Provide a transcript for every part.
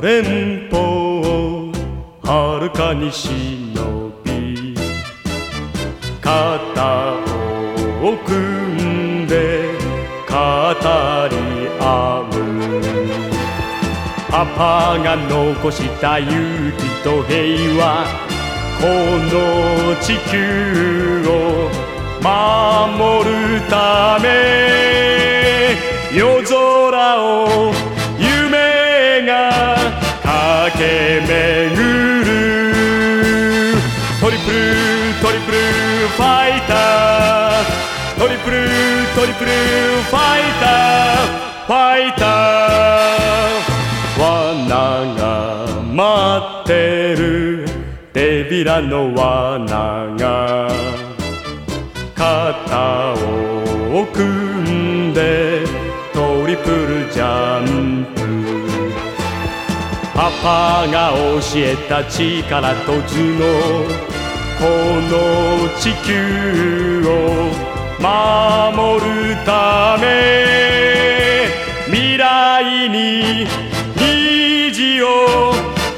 連邦をはるかに忍び肩を組んで語り合う。パパが残した勇気と平和。この地球を守るため夜空をけ巡る。トリプルトリプルファイター。トリプルトリプルファイター。ファイター。罠が待ってる。手びらの罠が。肩を組んで。トリプルジャンプ。パパが教えた力と頭脳この地球を守るため未来に虹を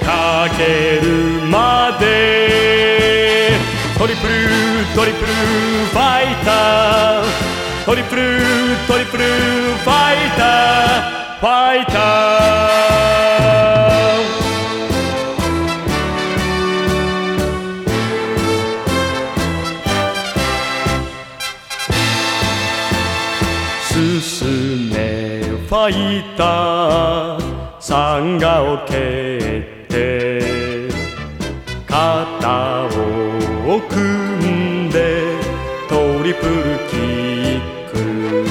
かけるまで。トリプルトリプルファイター。トリプルトリプルファイター。ファイター。進めファイターさんがを蹴って肩を組んでトリプルキック。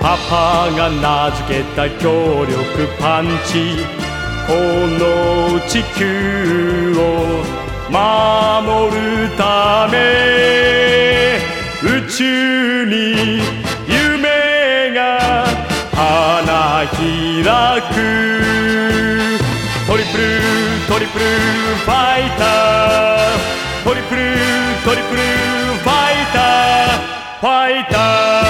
パパが名付けた強力パンチこの地球を守るため。宇宙開く。トリプルトリプルファイター。トリプルトリプルファイター。ファイター。